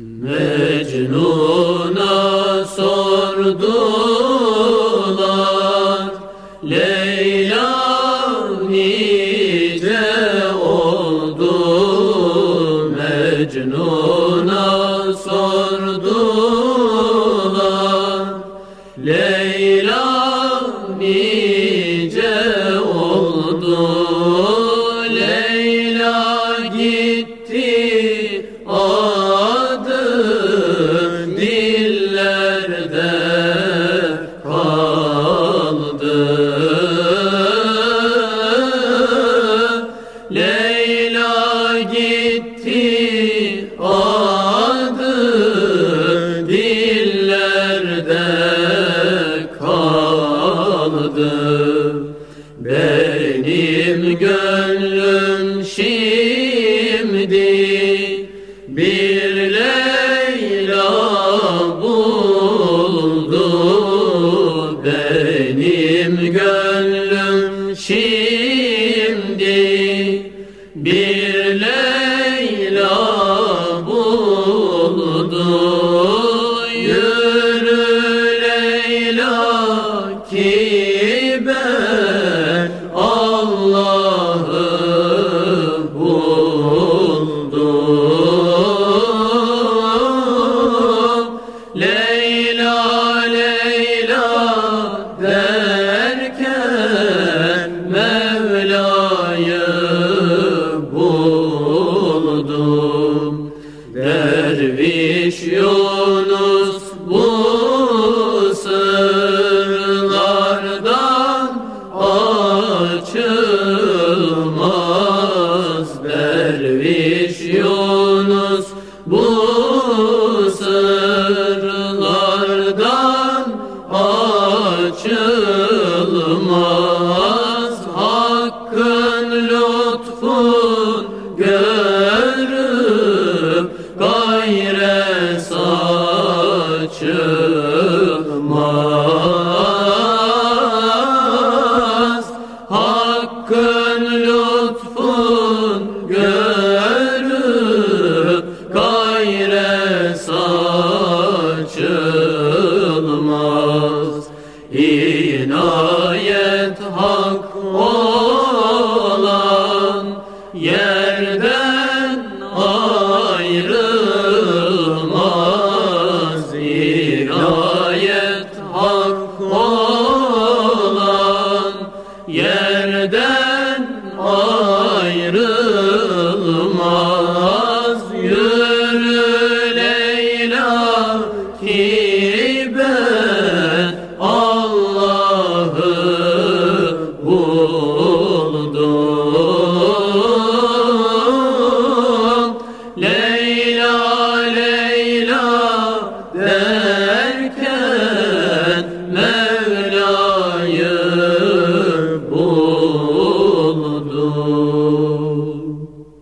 Mecnun'a sordular Leyla nice oldu? Mecnun'a sordular Leyla nice Benim gönlüm şimdi bir Leyla buldu. Benim gönlüm şimdi bir Leyla Derviş Yunus bu sırlardan açılmaz. Derviş Yunus bu sırlardan açılmaz. Hakkın lütfun açılmaz. Hakkın lütfun görüp gayre saçılmaz. İnayet hak olur ayrılmaz Yürü Leyla ki ben Allah'ı bul